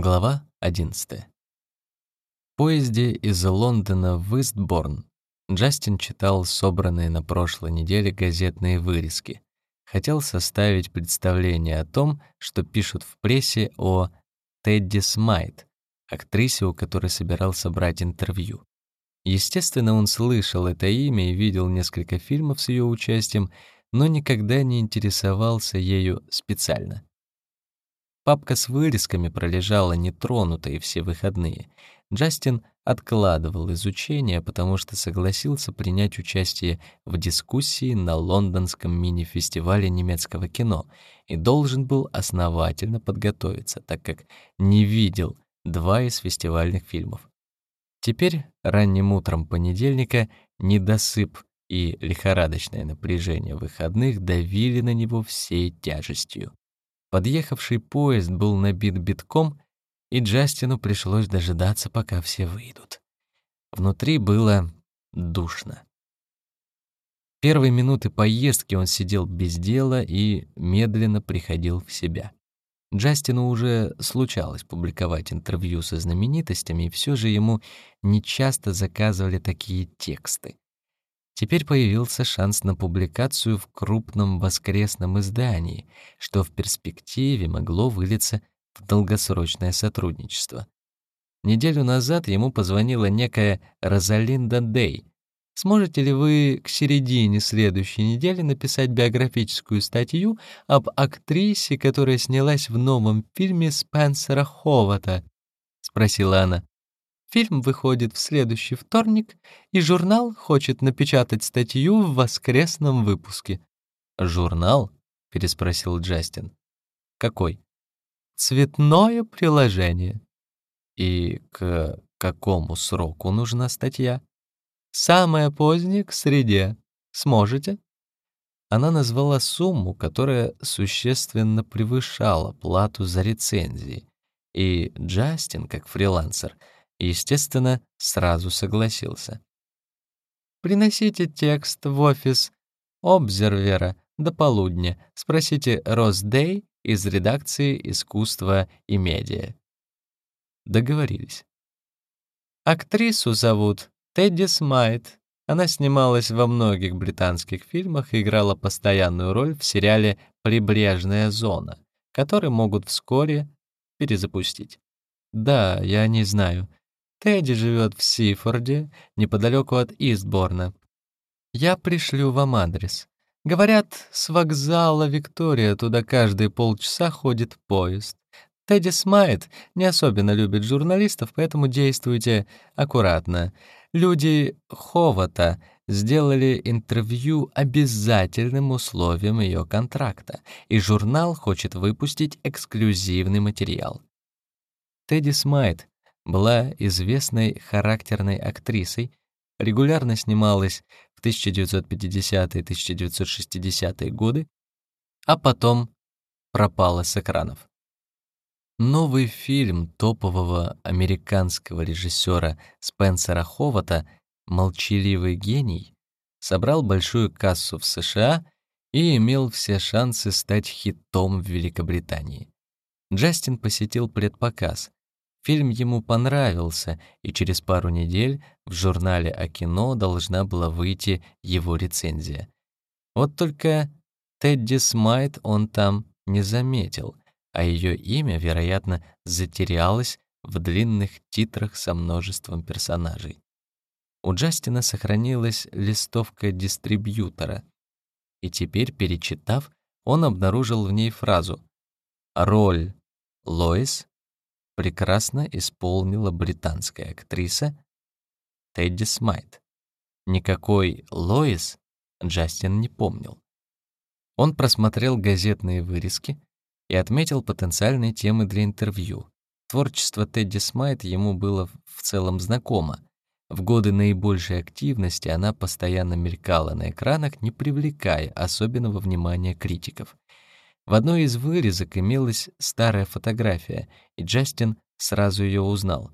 Глава 11. В поезде из Лондона в Истборн Джастин читал собранные на прошлой неделе газетные вырезки. Хотел составить представление о том, что пишут в прессе о Тедди Смайт, актрисе, у которой собирался брать интервью. Естественно, он слышал это имя и видел несколько фильмов с ее участием, но никогда не интересовался ею специально. Папка с вырезками пролежала нетронутой все выходные. Джастин откладывал изучение, потому что согласился принять участие в дискуссии на лондонском мини-фестивале немецкого кино и должен был основательно подготовиться, так как не видел два из фестивальных фильмов. Теперь, ранним утром понедельника, недосып и лихорадочное напряжение выходных давили на него всей тяжестью. Подъехавший поезд был набит битком, и Джастину пришлось дожидаться, пока все выйдут. Внутри было душно. Первые минуты поездки он сидел без дела и медленно приходил в себя. Джастину уже случалось публиковать интервью со знаменитостями, и все же ему нечасто заказывали такие тексты. Теперь появился шанс на публикацию в крупном воскресном издании, что в перспективе могло вылиться в долгосрочное сотрудничество. Неделю назад ему позвонила некая Розалинда Дей. Сможете ли вы к середине следующей недели написать биографическую статью об актрисе, которая снялась в новом фильме Спенсера Ховата? спросила она. Фильм выходит в следующий вторник, и журнал хочет напечатать статью в воскресном выпуске. «Журнал?» — переспросил Джастин. «Какой?» «Цветное приложение». «И к какому сроку нужна статья?» «Самое позднее к среде. Сможете?» Она назвала сумму, которая существенно превышала плату за рецензии, и Джастин, как фрилансер, — естественно, сразу согласился. «Приносите текст в офис Обзервера до полудня. Спросите Рос Дэй из редакции «Искусство и медиа». Договорились. Актрису зовут Тедди Смайт. Она снималась во многих британских фильмах и играла постоянную роль в сериале «Прибрежная зона», который могут вскоре перезапустить. Да, я не знаю. Тедди живет в Сифорде, неподалеку от Истборна. Я пришлю вам адрес. Говорят, с вокзала Виктория туда каждые полчаса ходит поезд. Тедди Смайт не особенно любит журналистов, поэтому действуйте аккуратно. Люди Ховата сделали интервью обязательным условием ее контракта, и журнал хочет выпустить эксклюзивный материал. Тедди Смайт была известной характерной актрисой, регулярно снималась в 1950-1960-е годы, а потом пропала с экранов. Новый фильм топового американского режиссера Спенсера Ховата «Молчаливый гений» собрал большую кассу в США и имел все шансы стать хитом в Великобритании. Джастин посетил предпоказ, Фильм ему понравился, и через пару недель в журнале о кино должна была выйти его рецензия. Вот только Тедди Смайт он там не заметил, а ее имя, вероятно, затерялось в длинных титрах со множеством персонажей. У Джастина сохранилась листовка дистрибьютора, и теперь, перечитав, он обнаружил в ней фразу «Роль Лоис прекрасно исполнила британская актриса Тедди Смайт. Никакой Лоис Джастин не помнил. Он просмотрел газетные вырезки и отметил потенциальные темы для интервью. Творчество Тедди Смайт ему было в целом знакомо. В годы наибольшей активности она постоянно мелькала на экранах, не привлекая особенного внимания критиков. В одной из вырезок имелась старая фотография, и Джастин сразу ее узнал.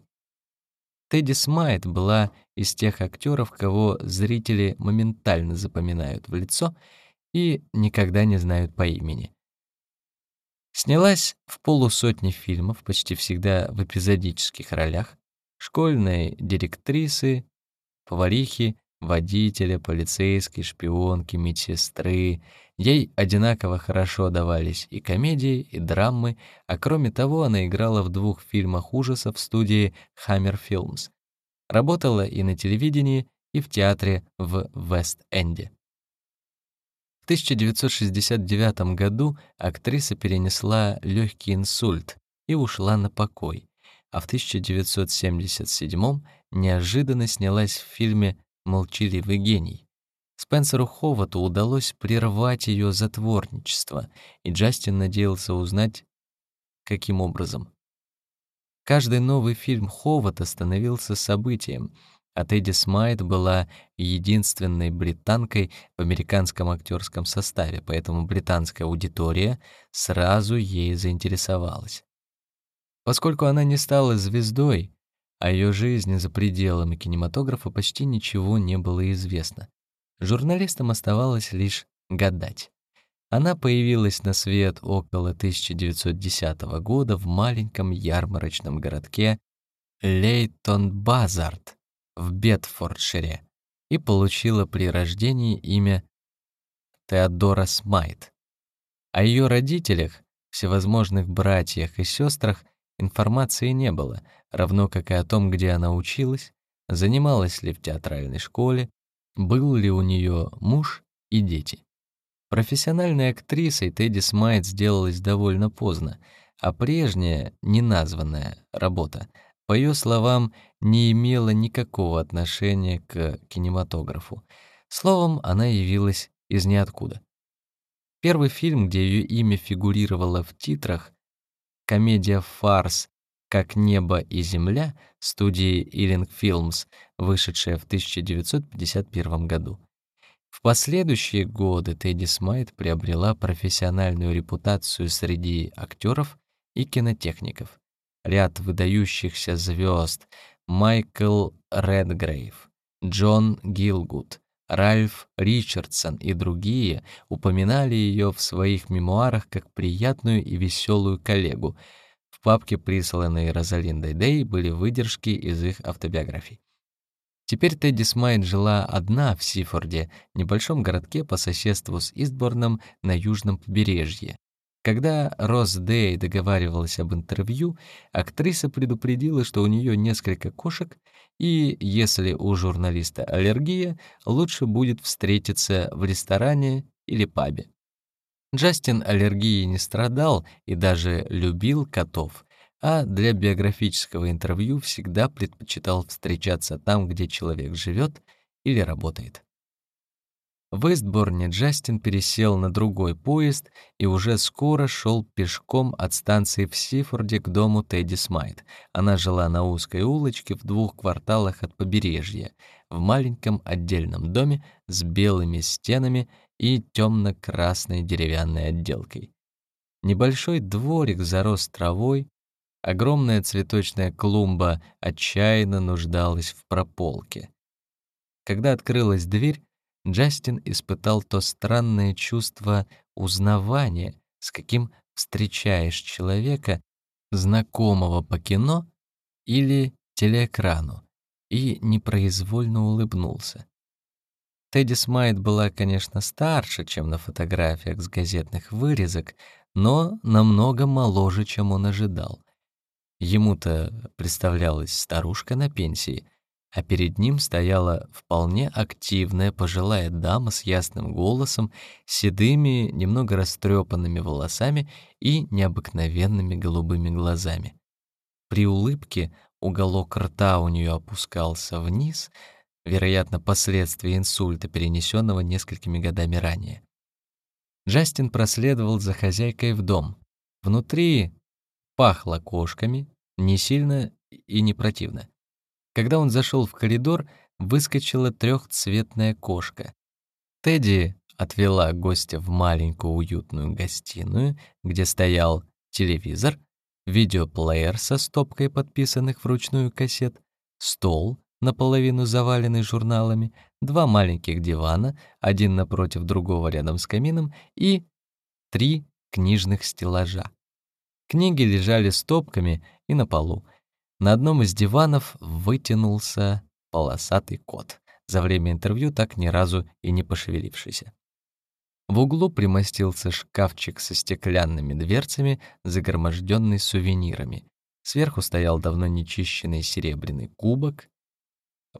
Тедди Смайт была из тех актеров, кого зрители моментально запоминают в лицо и никогда не знают по имени. Снялась в полусотни фильмов, почти всегда в эпизодических ролях, школьной директрисы, поварихи, водителя, полицейской, шпионки, медсестры. Ей одинаково хорошо давались и комедии, и драмы, а кроме того она играла в двух фильмах ужасов в студии Hammer Films. Работала и на телевидении, и в театре в Вест-Энде. В 1969 году актриса перенесла легкий инсульт и ушла на покой, а в 1977 неожиданно снялась в фильме «Молчаливый гений». Спенсеру Ховату удалось прервать ее затворничество, и Джастин надеялся узнать, каким образом. Каждый новый фильм Ховата становился событием — а Тедди Смайт была единственной британкой в американском актерском составе, поэтому британская аудитория сразу ей заинтересовалась. Поскольку она не стала звездой, о ее жизни за пределами кинематографа почти ничего не было известно. Журналистам оставалось лишь гадать. Она появилась на свет около 1910 года в маленьком ярмарочном городке Лейтон-Базард, в Бетфордшире и получила при рождении имя Теодора Смайт. О ее родителях, всевозможных братьях и сестрах информации не было, равно как и о том, где она училась, занималась ли в театральной школе, был ли у нее муж и дети. Профессиональной актрисой Тедди Смайт сделалась довольно поздно, а прежняя, неназванная работа по ее словам, не имела никакого отношения к кинематографу. Словом, она явилась из ниоткуда. Первый фильм, где ее имя фигурировало в титрах, комедия-фарс «Как небо и земля» студии Ealing Films, вышедшая в 1951 году. В последующие годы Тедди Смайт приобрела профессиональную репутацию среди актеров и кинотехников ряд выдающихся звезд Майкл Редгрейв, Джон Гилгуд, Ральф Ричардсон и другие упоминали ее в своих мемуарах как приятную и веселую коллегу. Папке, присланной Розалиндой Дэй, были выдержки из их автобиографий. Теперь Тедди Смайт жила одна в Сифорде, небольшом городке по соседству с Истборном на южном побережье. Когда Роз Дэй договаривалась об интервью, актриса предупредила, что у нее несколько кошек, и если у журналиста аллергия, лучше будет встретиться в ресторане или пабе. Джастин аллергией не страдал и даже любил котов, а для биографического интервью всегда предпочитал встречаться там, где человек живет или работает. В Эстборне Джастин пересел на другой поезд и уже скоро шел пешком от станции в Сифорде к дому Тедди Смайт. Она жила на узкой улочке в двух кварталах от побережья, в маленьком отдельном доме с белыми стенами и темно-красной деревянной отделкой. Небольшой дворик зарос травой, огромная цветочная клумба отчаянно нуждалась в прополке. Когда открылась дверь, Джастин испытал то странное чувство узнавания, с каким встречаешь человека, знакомого по кино или телеэкрану, и непроизвольно улыбнулся. Тедди Смайт была, конечно, старше, чем на фотографиях с газетных вырезок, но намного моложе, чем он ожидал. Ему-то представлялась старушка на пенсии, а перед ним стояла вполне активная пожилая дама с ясным голосом, седыми, немного растрепанными волосами и необыкновенными голубыми глазами. При улыбке уголок рта у нее опускался вниз, вероятно, последствия инсульта, перенесенного несколькими годами ранее. Джастин проследовал за хозяйкой в дом. Внутри пахло кошками, не сильно и не противно. Когда он зашел в коридор, выскочила трехцветная кошка. Тедди отвела гостя в маленькую уютную гостиную, где стоял телевизор, видеоплеер со стопкой подписанных вручную кассет, стол, наполовину заваленный журналами, два маленьких дивана, один напротив другого рядом с камином и три книжных стеллажа. Книги лежали стопками и на полу. На одном из диванов вытянулся полосатый кот, за время интервью так ни разу и не пошевелившийся. В углу примостился шкафчик со стеклянными дверцами, загроможденный сувенирами. Сверху стоял давно нечищенный серебряный кубок.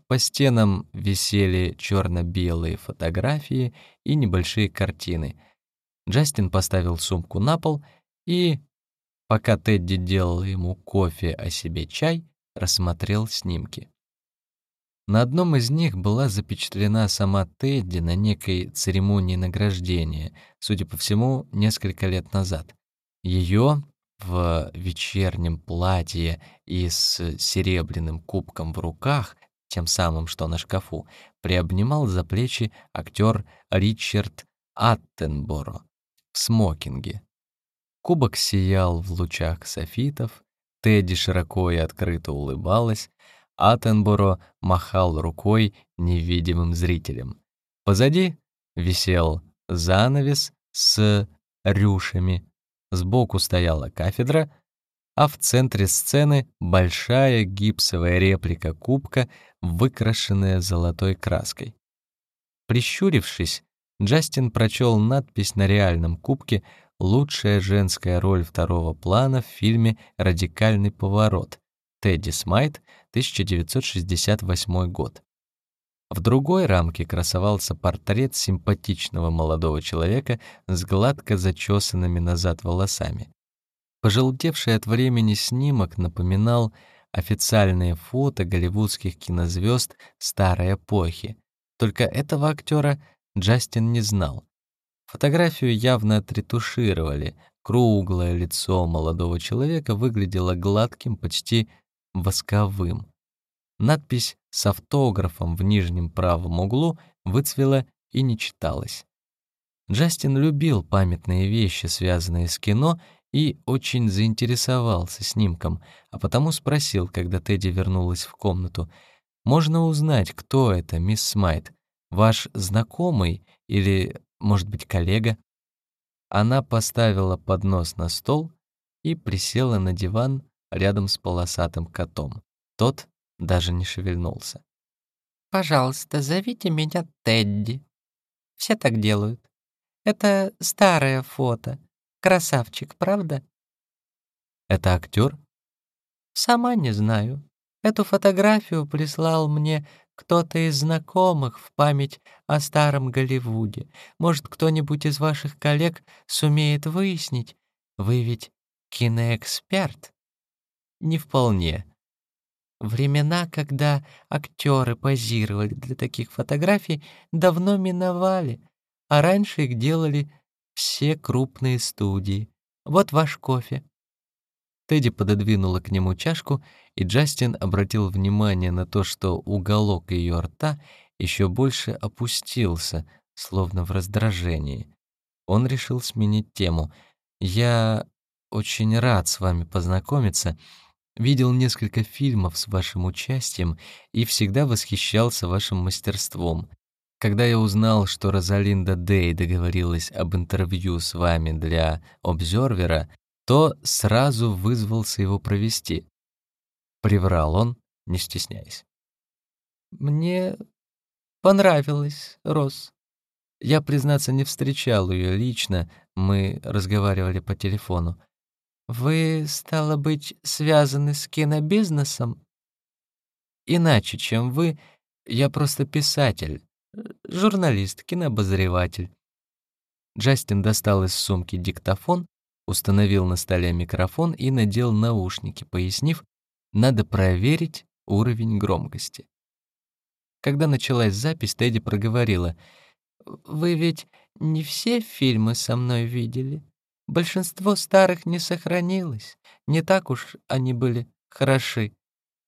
По стенам висели черно-белые фотографии и небольшие картины. Джастин поставил сумку на пол и, пока Тедди делал ему кофе, а себе чай, рассмотрел снимки. На одном из них была запечатлена сама Тедди на некой церемонии награждения, судя по всему, несколько лет назад. Ее в вечернем платье и с серебряным кубком в руках, тем самым, что на шкафу, приобнимал за плечи актер Ричард Аттенборо в смокинге. Кубок сиял в лучах софитов, Тедди широко и открыто улыбалась, Аттенборо махал рукой невидимым зрителям. Позади висел занавес с рюшами, сбоку стояла кафедра, а в центре сцены большая гипсовая реплика кубка, выкрашенная золотой краской. Прищурившись, Джастин прочел надпись на реальном кубке «Лучшая женская роль второго плана в фильме «Радикальный поворот» Тедди Смайт, 1968 год. В другой рамке красовался портрет симпатичного молодого человека с гладко зачесанными назад волосами. Пожелтевший от времени снимок напоминал официальные фото голливудских кинозвезд старой эпохи. Только этого актера Джастин не знал. Фотографию явно отретушировали. Круглое лицо молодого человека выглядело гладким, почти восковым. Надпись с автографом в нижнем правом углу выцвела и не читалась. Джастин любил памятные вещи, связанные с кино, и очень заинтересовался снимком, а потому спросил, когда Тедди вернулась в комнату, «Можно узнать, кто это, мисс Смайт? Ваш знакомый или, может быть, коллега?» Она поставила поднос на стол и присела на диван, рядом с полосатым котом. Тот даже не шевельнулся. «Пожалуйста, зовите меня Тедди. Все так делают. Это старое фото. Красавчик, правда?» «Это актер?» «Сама не знаю. Эту фотографию прислал мне кто-то из знакомых в память о старом Голливуде. Может, кто-нибудь из ваших коллег сумеет выяснить? Вы ведь киноэксперт?» не вполне. Времена, когда актеры позировали для таких фотографий, давно миновали, а раньше их делали все крупные студии. Вот ваш кофе. Тедди пододвинула к нему чашку, и Джастин обратил внимание на то, что уголок ее рта еще больше опустился, словно в раздражении. Он решил сменить тему. «Я очень рад с вами познакомиться. Видел несколько фильмов с вашим участием и всегда восхищался вашим мастерством. Когда я узнал, что Розалинда Дэй договорилась об интервью с вами для «Обзервера», то сразу вызвался его провести. Приврал он, не стесняясь. «Мне понравилось, Рос. Я, признаться, не встречал ее лично, мы разговаривали по телефону. Вы, стало быть, связаны с кинобизнесом? Иначе, чем вы, я просто писатель, журналист, кинообозреватель. Джастин достал из сумки диктофон, установил на столе микрофон и надел наушники, пояснив, надо проверить уровень громкости. Когда началась запись, Тедди проговорила, «Вы ведь не все фильмы со мной видели?» Большинство старых не сохранилось. Не так уж они были хороши.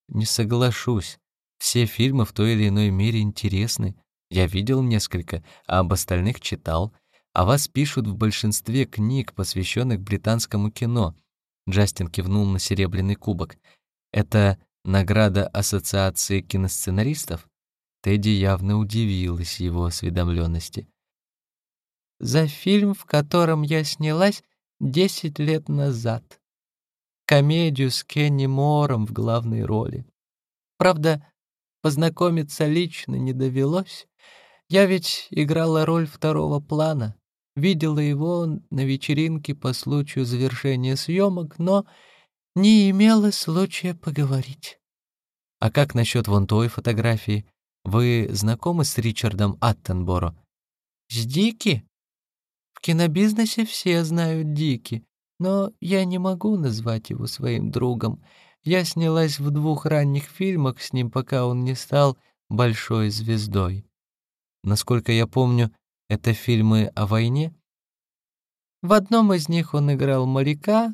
Не соглашусь. Все фильмы в той или иной мере интересны. Я видел несколько, а об остальных читал. А вас пишут в большинстве книг, посвященных британскому кино. Джастин кивнул на серебряный кубок. Это награда Ассоциации киносценаристов? Тедди явно удивилась его осведомленности за фильм, в котором я снялась десять лет назад. комедию с Кенни Мором в главной роли. Правда, познакомиться лично не довелось. Я ведь играла роль второго плана, видела его на вечеринке по случаю завершения съемок, но не имела случая поговорить. А как насчет вон той фотографии? Вы знакомы с Ричардом Аттенборо? С Дики? В кинобизнесе все знают Дики, но я не могу назвать его своим другом. Я снялась в двух ранних фильмах с ним, пока он не стал большой звездой. Насколько я помню, это фильмы о войне? В одном из них он играл моряка,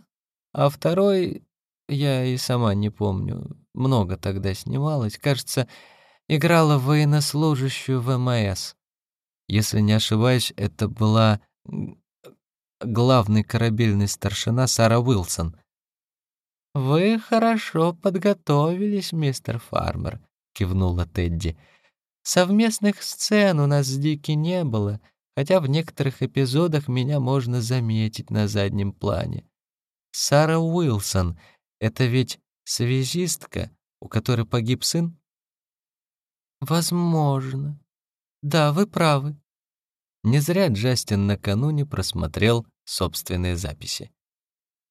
а второй я и сама не помню. Много тогда снималась. Кажется, играла военнослужащую ВМС. Если не ошибаюсь, это была главный корабельный старшина Сара Уилсон. «Вы хорошо подготовились, мистер Фармер», — кивнула Тедди. «Совместных сцен у нас с Дики не было, хотя в некоторых эпизодах меня можно заметить на заднем плане. Сара Уилсон — это ведь связистка, у которой погиб сын?» «Возможно. Да, вы правы». Не зря Джастин накануне просмотрел собственные записи.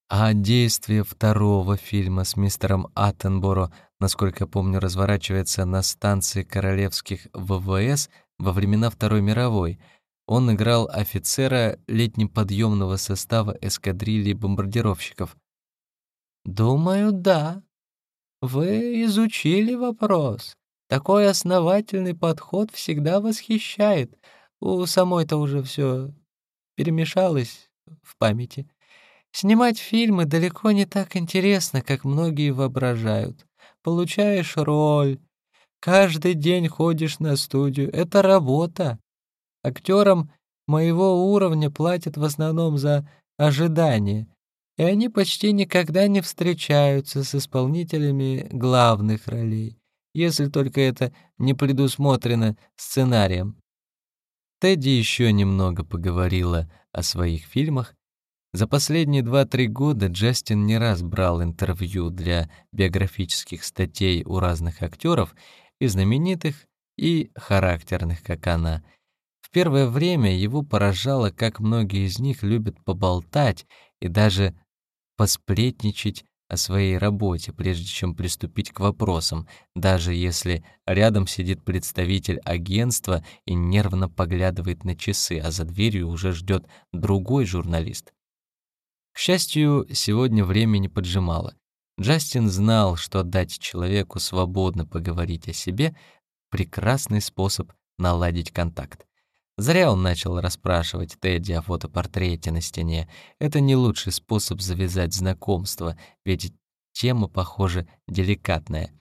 А действие второго фильма с мистером Аттенборо, насколько помню, разворачивается на станции королевских ВВС во времена Второй мировой. Он играл офицера летнеподъемного состава эскадрильи бомбардировщиков. «Думаю, да. Вы изучили вопрос. Такой основательный подход всегда восхищает. У самой-то уже все перемешалось в памяти. Снимать фильмы далеко не так интересно, как многие воображают. Получаешь роль, каждый день ходишь на студию. Это работа. Актерам моего уровня платят в основном за ожидание, и они почти никогда не встречаются с исполнителями главных ролей, если только это не предусмотрено сценарием. Тедди еще немного поговорила о своих фильмах, за последние 2-3 года Джастин не раз брал интервью для биографических статей у разных актеров, и знаменитых, и характерных, как она. В первое время его поражало, как многие из них любят поболтать и даже посплетничать о своей работе, прежде чем приступить к вопросам, даже если рядом сидит представитель агентства и нервно поглядывает на часы, а за дверью уже ждет другой журналист. К счастью, сегодня время не поджимало. Джастин знал, что дать человеку свободно поговорить о себе — прекрасный способ наладить контакт. Зря он начал расспрашивать Тедди о фотопортрете на стене. Это не лучший способ завязать знакомство, ведь тема, похоже, деликатная.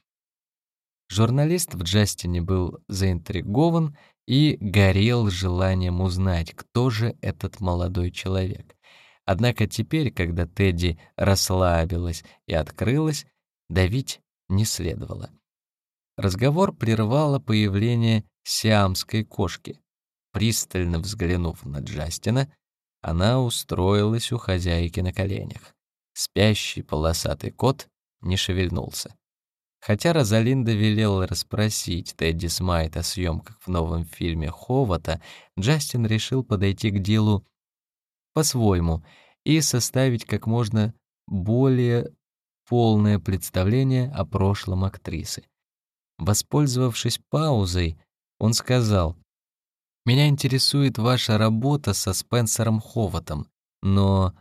Журналист в Джастине был заинтригован и горел желанием узнать, кто же этот молодой человек. Однако теперь, когда Тедди расслабилась и открылась, давить не следовало. Разговор прервало появление сиамской кошки. Пристально взглянув на Джастина, она устроилась у хозяйки на коленях. Спящий полосатый кот не шевельнулся. Хотя Розалинда велела расспросить Тедди Смайт о съемках в новом фильме Ховата, Джастин решил подойти к делу по-своему и составить как можно более полное представление о прошлом актрисы. Воспользовавшись паузой, он сказал, «Меня интересует ваша работа со Спенсером Ховатом, но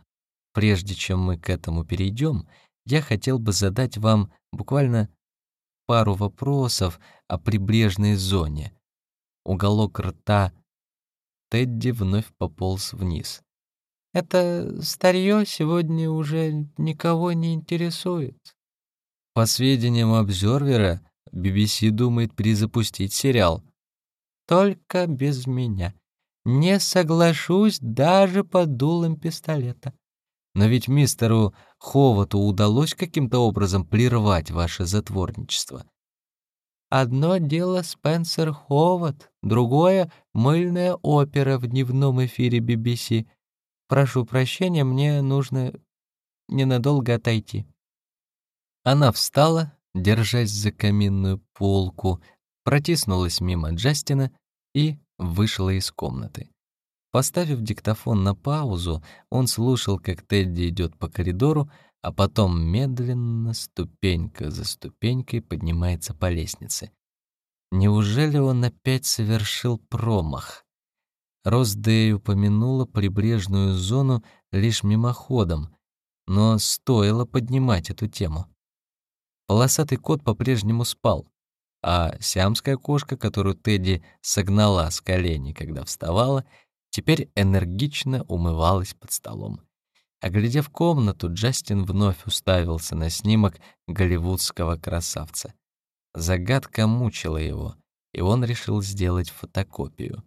прежде чем мы к этому перейдем, я хотел бы задать вам буквально пару вопросов о прибрежной зоне». Уголок рта Тедди вновь пополз вниз. Это старье сегодня уже никого не интересует. По сведениям обзорвера, BBC думает перезапустить сериал. Только без меня. Не соглашусь даже под дулом пистолета. Но ведь мистеру Ховату удалось каким-то образом прервать ваше затворничество. Одно дело Спенсер Ховат, другое — мыльная опера в дневном эфире BBC — Прошу прощения, мне нужно ненадолго отойти». Она встала, держась за каминную полку, протиснулась мимо Джастина и вышла из комнаты. Поставив диктофон на паузу, он слушал, как Тедди идет по коридору, а потом медленно, ступенька за ступенькой, поднимается по лестнице. Неужели он опять совершил промах? Роздей упомянула прибрежную зону лишь мимоходом, но стоило поднимать эту тему. Полосатый кот по-прежнему спал, а сиамская кошка, которую Тедди согнала с коленей, когда вставала, теперь энергично умывалась под столом. Оглядев комнату, Джастин вновь уставился на снимок голливудского красавца. Загадка мучила его, и он решил сделать фотокопию.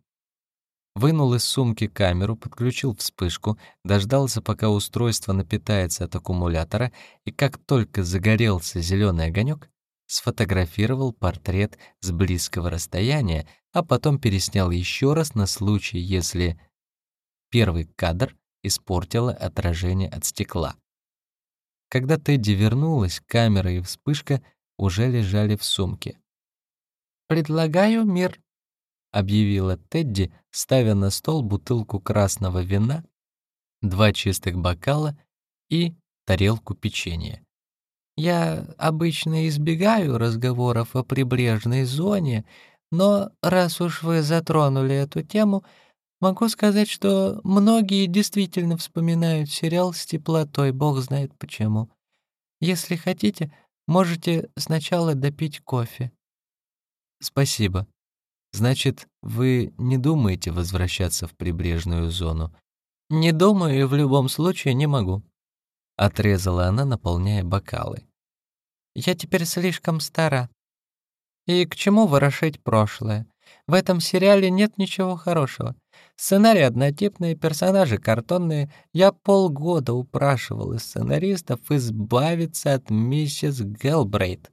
Вынул из сумки камеру, подключил вспышку, дождался, пока устройство напитается от аккумулятора, и как только загорелся зеленый огонек, сфотографировал портрет с близкого расстояния, а потом переснял еще раз на случай, если первый кадр испортило отражение от стекла. Когда Тедди вернулась, камера и вспышка уже лежали в сумке. «Предлагаю мир», объявила Тедди, ставя на стол бутылку красного вина, два чистых бокала и тарелку печенья. «Я обычно избегаю разговоров о прибрежной зоне, но раз уж вы затронули эту тему, могу сказать, что многие действительно вспоминают сериал с теплотой, бог знает почему. Если хотите, можете сначала допить кофе». «Спасибо», Значит, вы не думаете возвращаться в прибрежную зону? Не думаю и в любом случае не могу. Отрезала она, наполняя бокалы. Я теперь слишком стара. И к чему ворошить прошлое? В этом сериале нет ничего хорошего. Сценарий однотипный, персонажи картонные. Я полгода упрашивал сценаристов избавиться от миссис Гелбрейт.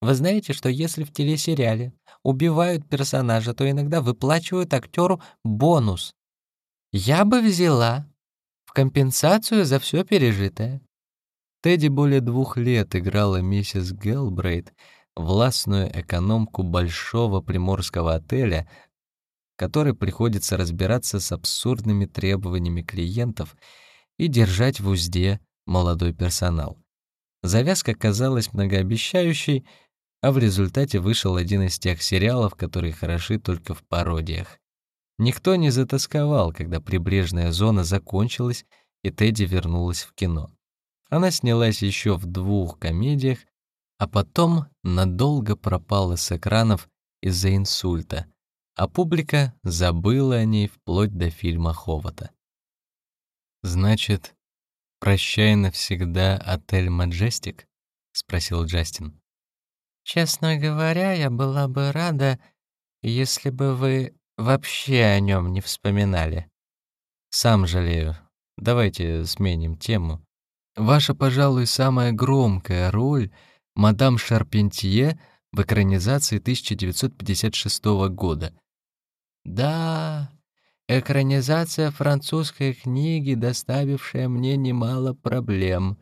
Вы знаете, что если в телесериале убивают персонажа, то иногда выплачивают актеру бонус. Я бы взяла в компенсацию за все пережитое. Тедди более двух лет играла миссис Гелбрейт, властную экономку большого приморского отеля, которой приходится разбираться с абсурдными требованиями клиентов и держать в узде молодой персонал. Завязка казалась многообещающей, а в результате вышел один из тех сериалов, которые хороши только в пародиях. Никто не затасковал, когда прибрежная зона закончилась и Тедди вернулась в кино. Она снялась еще в двух комедиях, а потом надолго пропала с экранов из-за инсульта, а публика забыла о ней вплоть до фильма Ховата. «Значит, прощай навсегда отель Маджестик?» — спросил Джастин. Честно говоря, я была бы рада, если бы вы вообще о нем не вспоминали. Сам жалею. Давайте сменим тему. Ваша, пожалуй, самая громкая роль мадам Шарпентье в экранизации 1956 года. Да, экранизация французской книги, доставившая мне немало проблем,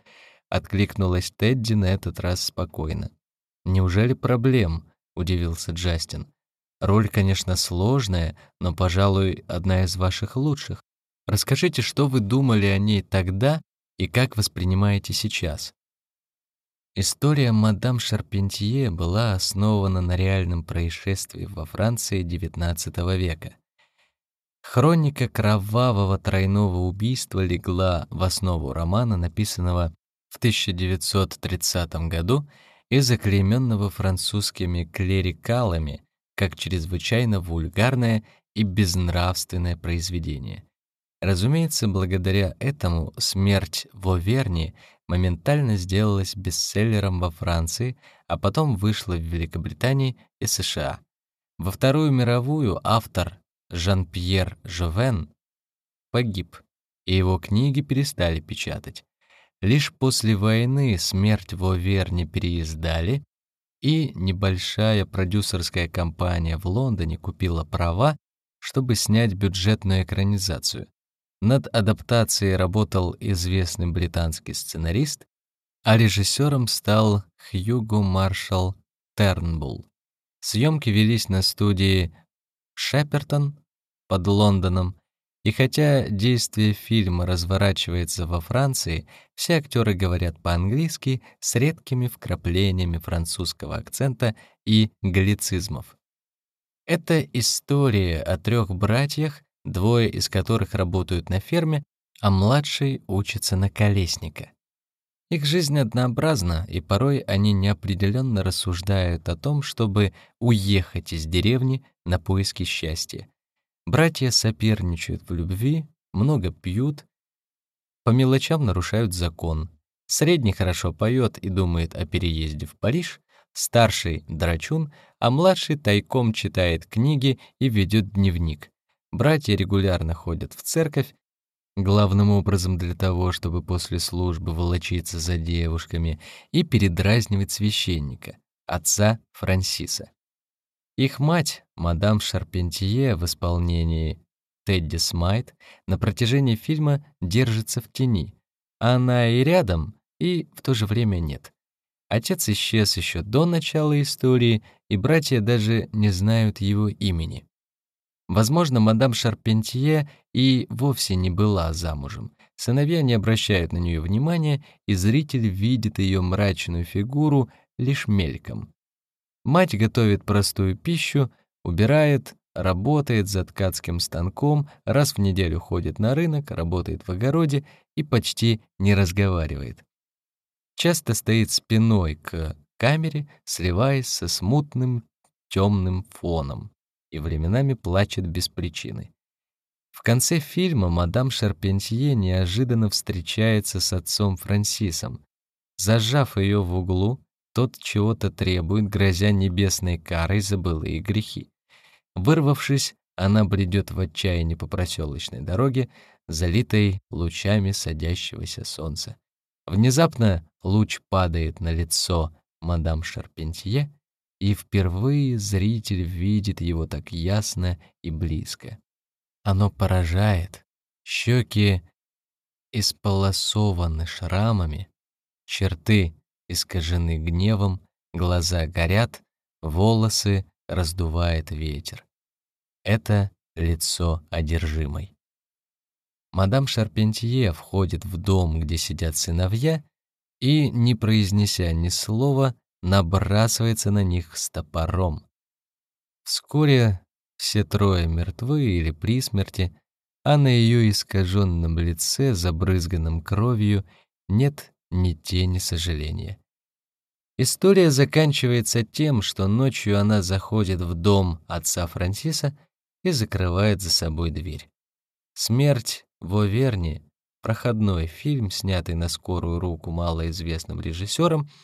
откликнулась Тедди на этот раз спокойно. «Неужели проблем?» — удивился Джастин. «Роль, конечно, сложная, но, пожалуй, одна из ваших лучших. Расскажите, что вы думали о ней тогда и как воспринимаете сейчас?» История мадам Шарпентье была основана на реальном происшествии во Франции XIX века. Хроника кровавого тройного убийства легла в основу романа, написанного в 1930 году и заклейменного французскими клерикалами как чрезвычайно вульгарное и безнравственное произведение. Разумеется, благодаря этому «Смерть в Оверни» моментально сделалась бестселлером во Франции, а потом вышла в Великобритании и США. Во Вторую мировую автор Жан-Пьер Жовен погиб, и его книги перестали печатать. Лишь после войны смерть в Оверне переиздали, и небольшая продюсерская компания в Лондоне купила права, чтобы снять бюджетную экранизацию. Над адаптацией работал известный британский сценарист, а режиссером стал Хьюго Маршалл Тернбулл. Съемки велись на студии Шепертон под Лондоном, и хотя действие фильма разворачивается во Франции, все актеры говорят по-английски с редкими вкраплениями французского акцента и галлицизмов. Это история о трех братьях, двое из которых работают на ферме, а младший учится на колесника. Их жизнь однообразна, и порой они неопределенно рассуждают о том, чтобы уехать из деревни на поиски счастья. Братья соперничают в любви, много пьют, по мелочам нарушают закон. Средний хорошо поет и думает о переезде в Париж, старший — драчун, а младший тайком читает книги и ведет дневник. Братья регулярно ходят в церковь, главным образом для того, чтобы после службы волочиться за девушками и передразнивать священника, отца Франсиса. Их мать, мадам Шарпентье в исполнении Тедди Смайт, на протяжении фильма держится в тени. Она и рядом, и в то же время нет. Отец исчез еще до начала истории, и братья даже не знают его имени. Возможно, мадам Шарпентье и вовсе не была замужем. Сыновья не обращают на нее внимания, и зритель видит ее мрачную фигуру лишь мельком. Мать готовит простую пищу, убирает, работает за ткацким станком, раз в неделю ходит на рынок, работает в огороде и почти не разговаривает. Часто стоит спиной к камере, сливаясь со смутным темным фоном и временами плачет без причины. В конце фильма мадам Шарпентье неожиданно встречается с отцом Франсисом. Зажав ее в углу, тот чего-то требует, грозя небесной карой за былые грехи. Вырвавшись, она бредет в отчаянии по проселочной дороге, залитой лучами садящегося солнца. Внезапно луч падает на лицо мадам Шарпентье, и впервые зритель видит его так ясно и близко. Оно поражает. Щеки исполосованы шрамами, черты искажены гневом, глаза горят, волосы раздувает ветер. Это лицо одержимой. Мадам Шарпентье входит в дом, где сидят сыновья, и, не произнеся ни слова, набрасывается на них с топором. Вскоре все трое мертвы или при смерти, а на ее искаженном лице, забрызганном кровью, нет ни тени сожаления. История заканчивается тем, что ночью она заходит в дом отца Франсиса и закрывает за собой дверь. «Смерть в Оверне» — проходной фильм, снятый на скорую руку малоизвестным режиссером —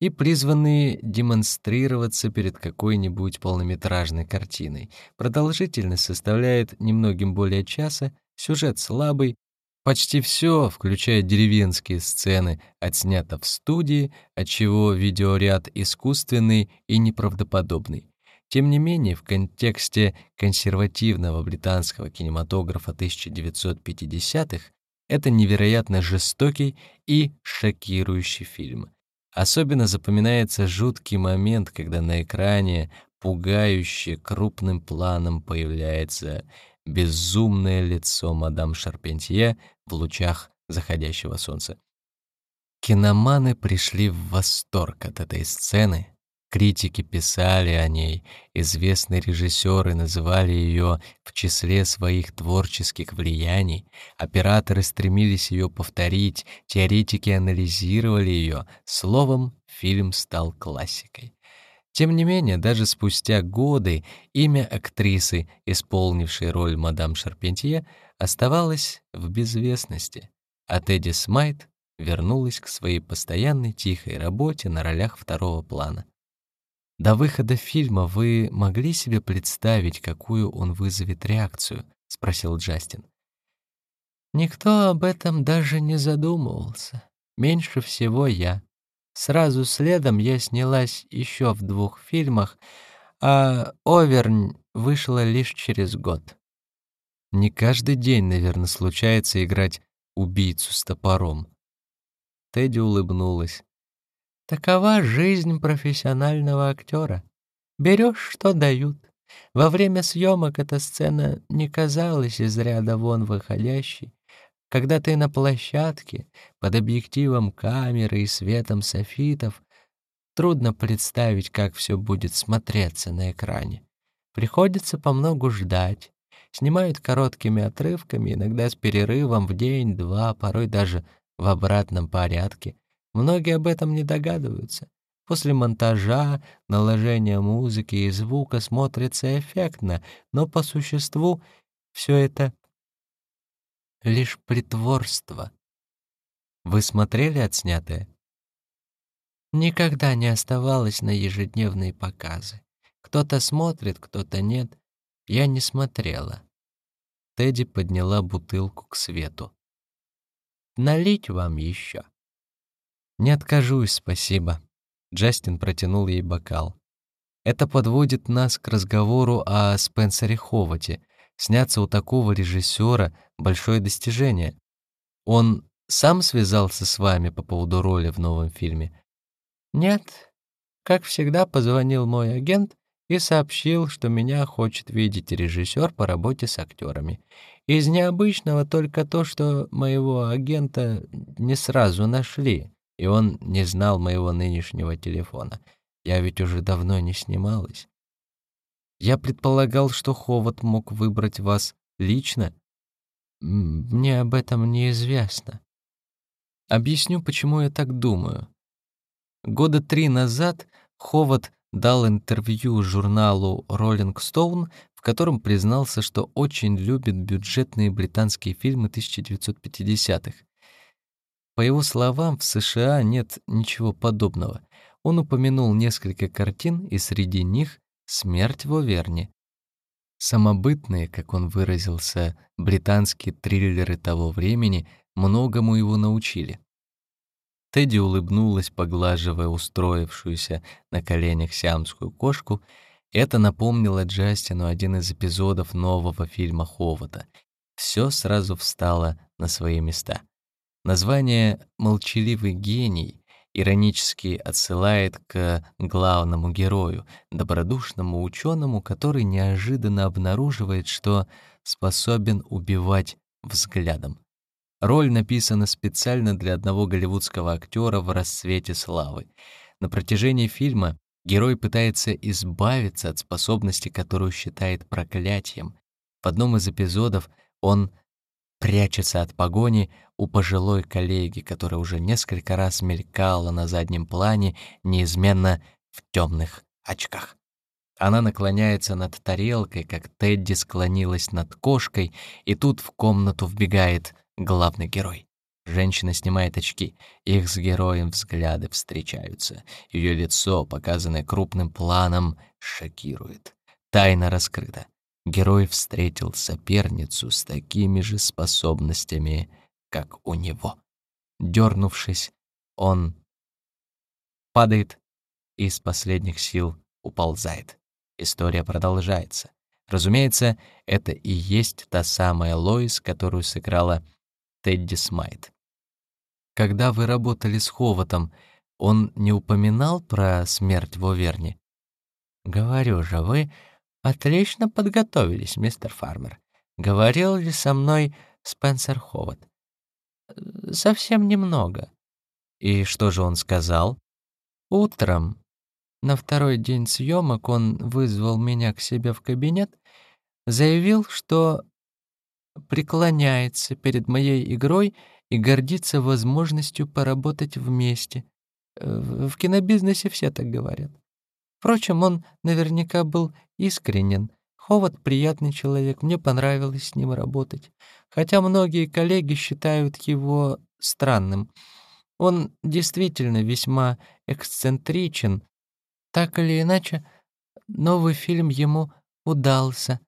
и призванные демонстрироваться перед какой-нибудь полнометражной картиной. Продолжительность составляет немногим более часа, сюжет слабый, почти все, включая деревенские сцены, отснято в студии, отчего видеоряд искусственный и неправдоподобный. Тем не менее, в контексте консервативного британского кинематографа 1950-х это невероятно жестокий и шокирующий фильм — Особенно запоминается жуткий момент, когда на экране пугающе крупным планом появляется безумное лицо мадам Шарпентье в лучах заходящего солнца. Киноманы пришли в восторг от этой сцены, Критики писали о ней, известные режиссеры называли ее в числе своих творческих влияний, операторы стремились ее повторить, теоретики анализировали ее, словом, фильм стал классикой. Тем не менее, даже спустя годы имя актрисы, исполнившей роль мадам Шарпентье, оставалось в безвестности, а Тедди Смайт вернулась к своей постоянной тихой работе на ролях второго плана. До выхода фильма вы могли себе представить, какую он вызовет реакцию? спросил Джастин. Никто об этом даже не задумывался. Меньше всего я. Сразу следом я снялась еще в двух фильмах, а Овернь вышла лишь через год. Не каждый день, наверное, случается играть убийцу с топором. Тедди улыбнулась. Такова жизнь профессионального актера. Берешь, что дают. Во время съемок эта сцена не казалась из ряда вон выходящей. Когда ты на площадке, под объективом камеры и светом софитов, трудно представить, как все будет смотреться на экране. Приходится помногу ждать. Снимают короткими отрывками, иногда с перерывом в день, два, порой даже в обратном порядке. Многие об этом не догадываются. После монтажа, наложения музыки и звука смотрится эффектно, но по существу все это лишь притворство. Вы смотрели отснятое? Никогда не оставалось на ежедневные показы. Кто-то смотрит, кто-то нет. Я не смотрела. Тедди подняла бутылку к свету. «Налить вам еще?» «Не откажусь, спасибо». Джастин протянул ей бокал. Это подводит нас к разговору о Спенсере Ховате. Сняться у такого режиссера — большое достижение. Он сам связался с вами по поводу роли в новом фильме? Нет. Как всегда, позвонил мой агент и сообщил, что меня хочет видеть режиссер по работе с актерами. Из необычного только то, что моего агента не сразу нашли и он не знал моего нынешнего телефона. Я ведь уже давно не снималась. Я предполагал, что Ховат мог выбрать вас лично. Мне об этом неизвестно. Объясню, почему я так думаю. Года три назад Ховат дал интервью журналу Rolling Stone, в котором признался, что очень любит бюджетные британские фильмы 1950-х. По его словам, в США нет ничего подобного. Он упомянул несколько картин, и среди них «Смерть в Оверне». Самобытные, как он выразился, британские триллеры того времени многому его научили. Тедди улыбнулась, поглаживая устроившуюся на коленях сиамскую кошку. Это напомнило Джастину один из эпизодов нового фильма Ховата. Все сразу встало на свои места. Название «Молчаливый гений» иронически отсылает к главному герою, добродушному ученому, который неожиданно обнаруживает, что способен убивать взглядом. Роль написана специально для одного голливудского актера в расцвете славы. На протяжении фильма герой пытается избавиться от способности, которую считает проклятием. В одном из эпизодов он прячется от погони у пожилой коллеги, которая уже несколько раз мелькала на заднем плане, неизменно в темных очках. Она наклоняется над тарелкой, как Тедди склонилась над кошкой, и тут в комнату вбегает главный герой. Женщина снимает очки, их с героем взгляды встречаются. Ее лицо, показанное крупным планом, шокирует. Тайна раскрыта. Герой встретил соперницу с такими же способностями, как у него. Дернувшись, он падает и из последних сил уползает. История продолжается. Разумеется, это и есть та самая Лоис, которую сыграла Тедди Смайт. Когда вы работали с Ховатом, он не упоминал про смерть в Оверне? Говорю же, вы отлично подготовились, мистер Фармер. Говорил ли со мной Спенсер Ховат? Совсем немного. И что же он сказал? Утром, на второй день съемок, он вызвал меня к себе в кабинет, заявил, что преклоняется перед моей игрой и гордится возможностью поработать вместе. В кинобизнесе все так говорят. Впрочем, он наверняка был искренен. Ховат приятный человек, мне понравилось с ним работать. Хотя многие коллеги считают его странным. Он действительно весьма эксцентричен. Так или иначе, новый фильм ему удался.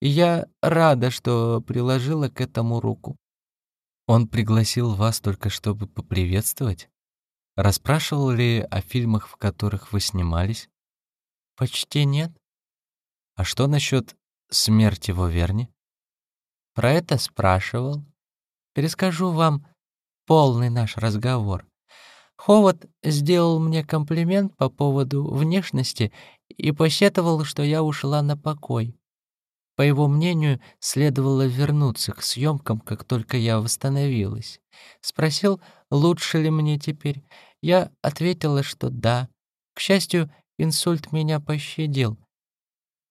Я рада, что приложила к этому руку. Он пригласил вас только чтобы поприветствовать? Расспрашивал ли о фильмах, в которых вы снимались? Почти нет. А что насчет смерти в Оверне? Про это спрашивал. Перескажу вам полный наш разговор. Ховард сделал мне комплимент по поводу внешности и посетовал, что я ушла на покой. По его мнению, следовало вернуться к съемкам, как только я восстановилась. Спросил, лучше ли мне теперь. Я ответила, что да. К счастью, инсульт меня пощадил.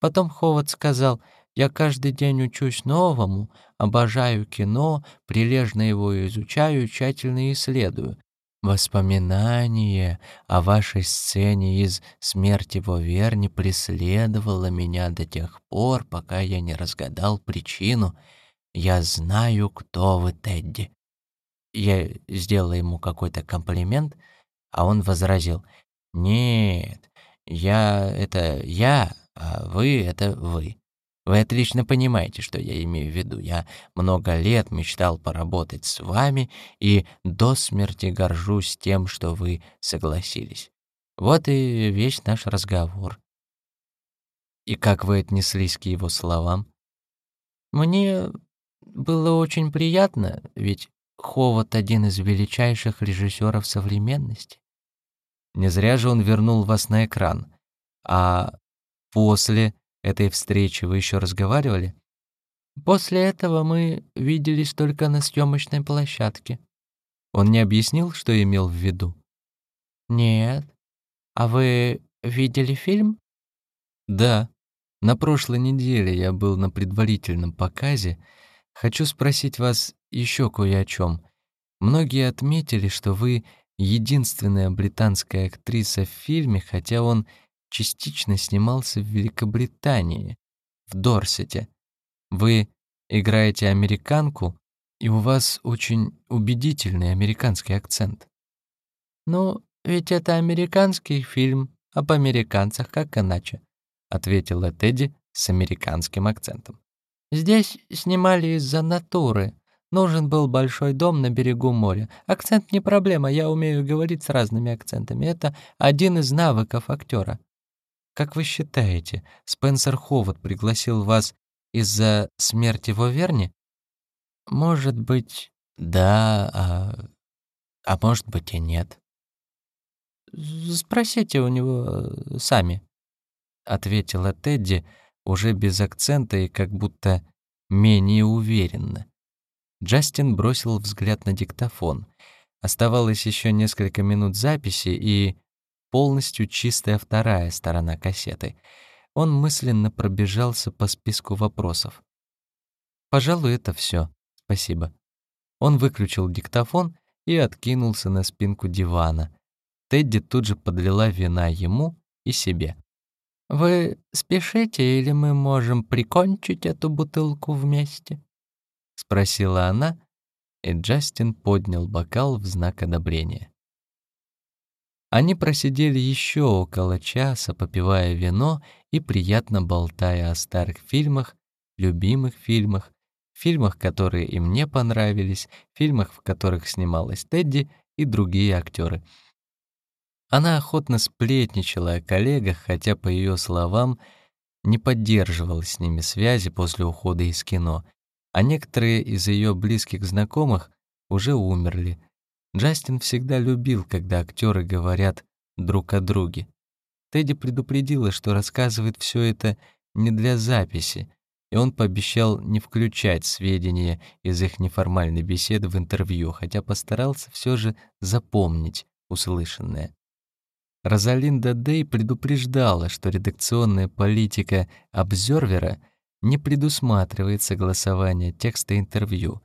Потом Ховард сказал, я каждый день учусь новому, обожаю кино, прилежно его изучаю, тщательно исследую. Воспоминание о вашей сцене из «Смерти в Оверне» преследовало меня до тех пор, пока я не разгадал причину. Я знаю, кто вы, Тедди. Я сделал ему какой-то комплимент, а он возразил, «Нет, я — это я, а вы — это вы». Вы отлично понимаете, что я имею в виду. Я много лет мечтал поработать с вами и до смерти горжусь тем, что вы согласились. Вот и весь наш разговор. И как вы отнеслись к его словам? Мне было очень приятно, ведь Ховат — один из величайших режиссеров современности. Не зря же он вернул вас на экран. А после этой встречи вы еще разговаривали? После этого мы виделись только на съемочной площадке. Он не объяснил, что имел в виду? Нет. А вы видели фильм? Да. На прошлой неделе я был на предварительном показе. Хочу спросить вас еще кое о чем. Многие отметили, что вы единственная британская актриса в фильме, хотя он частично снимался в Великобритании, в Дорсете. Вы играете американку, и у вас очень убедительный американский акцент. «Ну, ведь это американский фильм, об американцах, как иначе», ответила Тедди с американским акцентом. «Здесь снимали из-за натуры. Нужен был большой дом на берегу моря. Акцент не проблема, я умею говорить с разными акцентами. Это один из навыков актера. Как вы считаете, Спенсер Ховард пригласил вас из-за смерти в Оверне? Может быть, да, а, а может быть и нет. Спросите у него э, сами, ответила Тедди уже без акцента и как будто менее уверенно. Джастин бросил взгляд на диктофон. Оставалось еще несколько минут записи, и полностью чистая вторая сторона кассеты. Он мысленно пробежался по списку вопросов. «Пожалуй, это все. Спасибо». Он выключил диктофон и откинулся на спинку дивана. Тедди тут же подлила вина ему и себе. «Вы спешите, или мы можем прикончить эту бутылку вместе?» — спросила она, и Джастин поднял бокал в знак одобрения. Они просидели еще около часа, попивая вино и приятно болтая о старых фильмах, любимых фильмах, фильмах, которые им не понравились, фильмах, в которых снималась Тедди и другие актеры. Она охотно сплетничала о коллегах, хотя, по ее словам, не поддерживала с ними связи после ухода из кино, а некоторые из ее близких знакомых уже умерли, Джастин всегда любил, когда актеры говорят друг о друге. Тедди предупредила, что рассказывает все это не для записи, и он пообещал не включать сведения из их неформальной беседы в интервью, хотя постарался все же запомнить услышанное. Розалинда Дэй предупреждала, что редакционная политика «Обзервера» не предусматривает согласование текста интервью.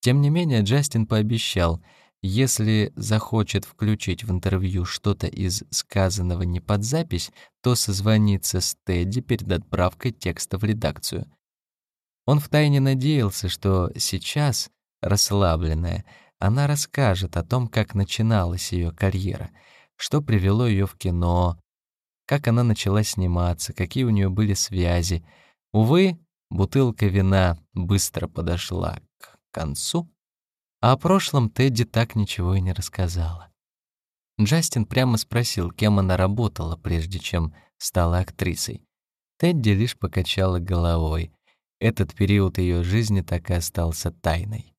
Тем не менее, Джастин пообещал — если захочет включить в интервью что-то из сказанного не под запись, то созвонится с Тедди перед отправкой текста в редакцию. Он втайне надеялся, что сейчас, расслабленная, она расскажет о том, как начиналась ее карьера, что привело ее в кино, как она начала сниматься, какие у нее были связи. Увы, бутылка вина быстро подошла к концу, а о прошлом Тедди так ничего и не рассказала. Джастин прямо спросил, кем она работала, прежде чем стала актрисой. Тедди лишь покачала головой. Этот период ее жизни так и остался тайной.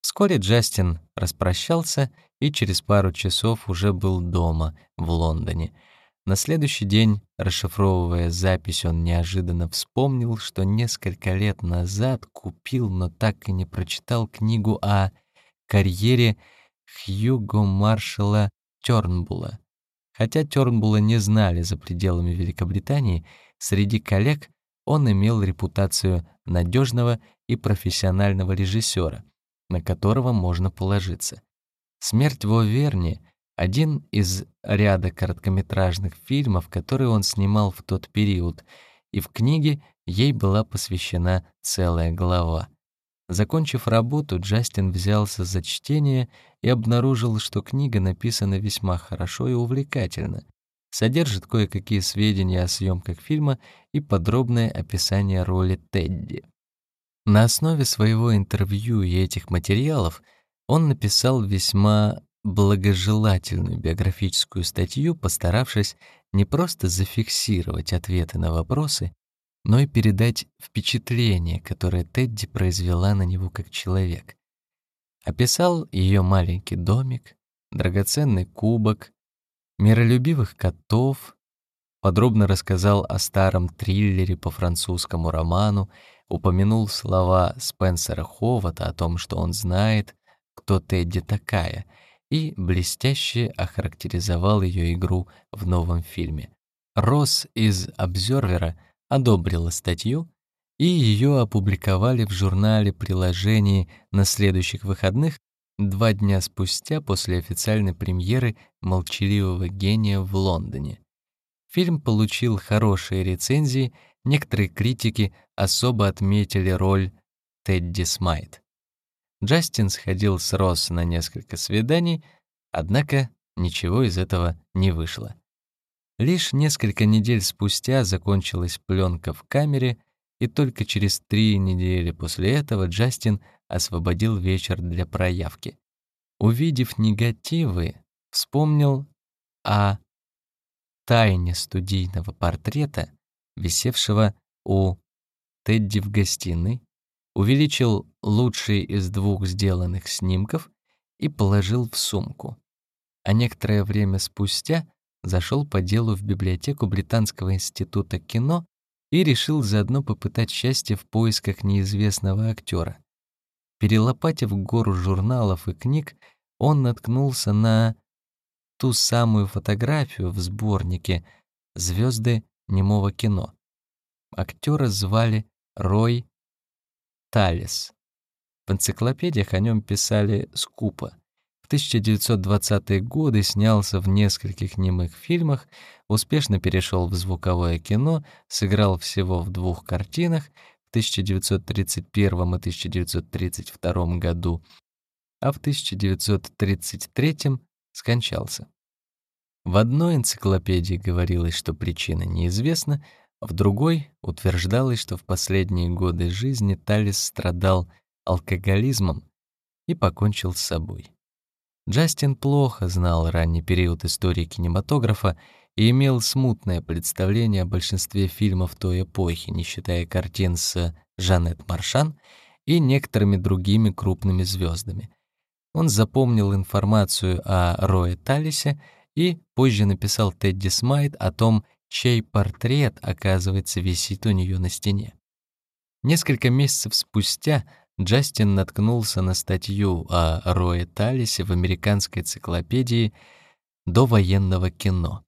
Вскоре Джастин распрощался и через пару часов уже был дома, в Лондоне. На следующий день, расшифровывая запись, он неожиданно вспомнил, что несколько лет назад купил, но так и не прочитал книгу о карьере Хьюго Маршала Тёрнбула. Хотя Тёрнбула не знали за пределами Великобритании, среди коллег он имел репутацию надежного и профессионального режиссера — на которого можно положиться. «Смерть в Оверне» — один из ряда короткометражных фильмов, которые он снимал в тот период, и в книге ей была посвящена целая глава. Закончив работу, Джастин взялся за чтение и обнаружил, что книга написана весьма хорошо и увлекательно, содержит кое-какие сведения о съемках фильма и подробное описание роли Тедди. На основе своего интервью и этих материалов он написал весьма благожелательную биографическую статью, постаравшись не просто зафиксировать ответы на вопросы, но и передать впечатление, которое Тедди произвела на него как человек. Описал ее маленький домик, драгоценный кубок, миролюбивых котов, подробно рассказал о старом триллере по французскому роману упомянул слова Спенсера Ховата о том, что он знает, кто Тедди такая, и блестяще охарактеризовал ее игру в новом фильме. Росс из «Обзервера» одобрила статью, и ее опубликовали в журнале приложений на следующих выходных, два дня спустя после официальной премьеры «Молчаливого гения» в Лондоне. Фильм получил хорошие рецензии Некоторые критики особо отметили роль Тедди Смайт. Джастин сходил с Росс на несколько свиданий, однако ничего из этого не вышло. Лишь несколько недель спустя закончилась пленка в камере, и только через три недели после этого Джастин освободил вечер для проявки. Увидев негативы, вспомнил о тайне студийного портрета, висевшего у Тедди в гостиной, увеличил лучший из двух сделанных снимков и положил в сумку. А некоторое время спустя зашел по делу в библиотеку Британского института кино и решил заодно попытать счастье в поисках неизвестного актера. Перелопатив гору журналов и книг, он наткнулся на ту самую фотографию в сборнике «Звезды немого кино. Актера звали Рой Талис. В энциклопедиях о нем писали скупо. В 1920-е годы снялся в нескольких немых фильмах, успешно перешел в звуковое кино, сыграл всего в двух картинах в 1931 и 1932 году, а в 1933 скончался. В одной энциклопедии говорилось, что причина неизвестна, в другой утверждалось, что в последние годы жизни Талис страдал алкоголизмом и покончил с собой. Джастин плохо знал ранний период истории кинематографа и имел смутное представление о большинстве фильмов той эпохи, не считая картин с Жанет Маршан и некоторыми другими крупными звездами. Он запомнил информацию о Рое Талисе и позже написал Тедди Смайт о том, чей портрет, оказывается, висит у нее на стене. Несколько месяцев спустя Джастин наткнулся на статью о Рое Талисе в американской энциклопедии до военного кино.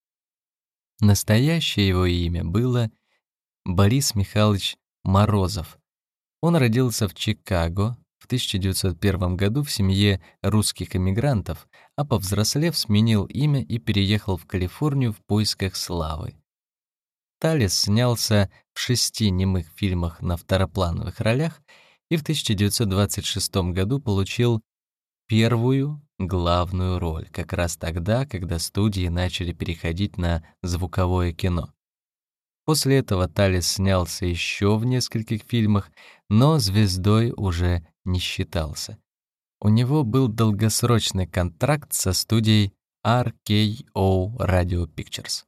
Настоящее его имя было Борис Михайлович Морозов. Он родился в Чикаго в 1901 году в семье русских эмигрантов, а повзрослев сменил имя и переехал в Калифорнию в поисках славы. Талис снялся в шести немых фильмах на второплановых ролях и в 1926 году получил первую главную роль, как раз тогда, когда студии начали переходить на звуковое кино. После этого Талис снялся еще в нескольких фильмах, но звездой уже не считался. У него был долгосрочный контракт со студией RKO Radio Pictures.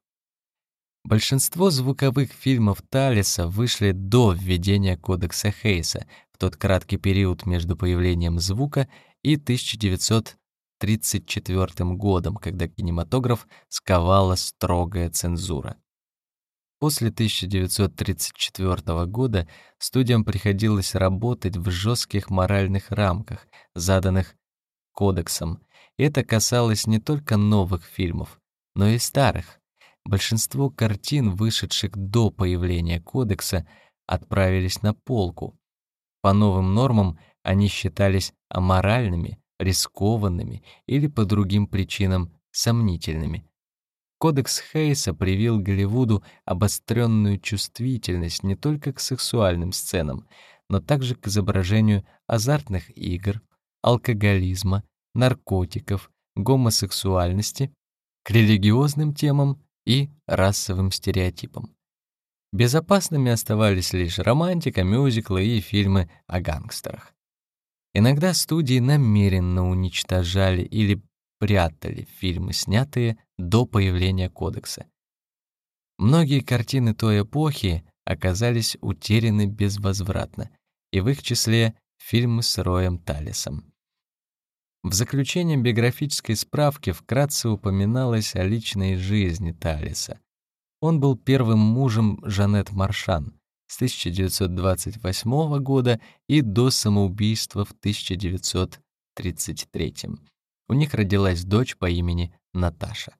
Большинство звуковых фильмов Талиса вышли до введения кодекса Хейса в тот краткий период между появлением звука и 1934 годом, когда кинематограф сковала строгая цензура. После 1934 года студиям приходилось работать в жестких моральных рамках, заданных кодексом. Это касалось не только новых фильмов, но и старых. Большинство картин, вышедших до появления кодекса, отправились на полку. По новым нормам они считались аморальными, рискованными или по другим причинам сомнительными. Кодекс Хейса привил Голливуду обостренную чувствительность не только к сексуальным сценам, но также к изображению азартных игр, алкоголизма, наркотиков, гомосексуальности, к религиозным темам и расовым стереотипам. Безопасными оставались лишь романтика, мюзиклы и фильмы о гангстерах. Иногда студии намеренно уничтожали или прятали фильмы, снятые до появления кодекса. Многие картины той эпохи оказались утеряны безвозвратно, и в их числе фильмы с Роем Талисом. В заключении биографической справки вкратце упоминалось о личной жизни Талиса. Он был первым мужем Жанет Маршан с 1928 года и до самоубийства в 1933. У них родилась дочь по имени Наташа.